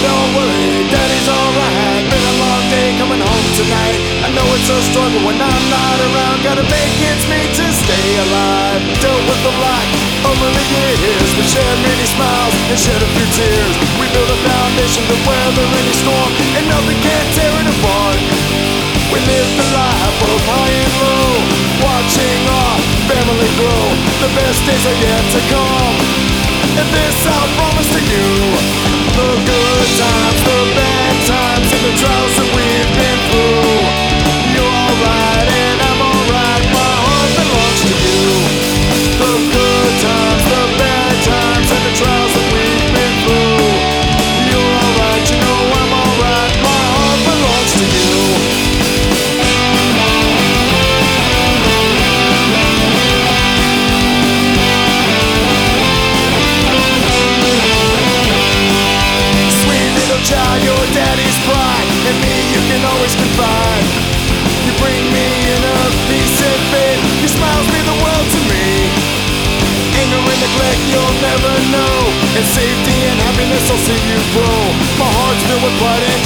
don't worry, daddy's alright. Been a long day coming home tonight. I know it's a struggle when I'm not around. Gotta make ends meet to stay alive. Dealt with a lot over the years. We shared many smiles and shed a few tears. We built a foundation to weather any storm, and nothing can tear it apart. We lived the life of high and low, watching our family grow. The best days are yet to come, and this I promise to you. And safety and happiness, I'll see you grow. My heart's filled with pride and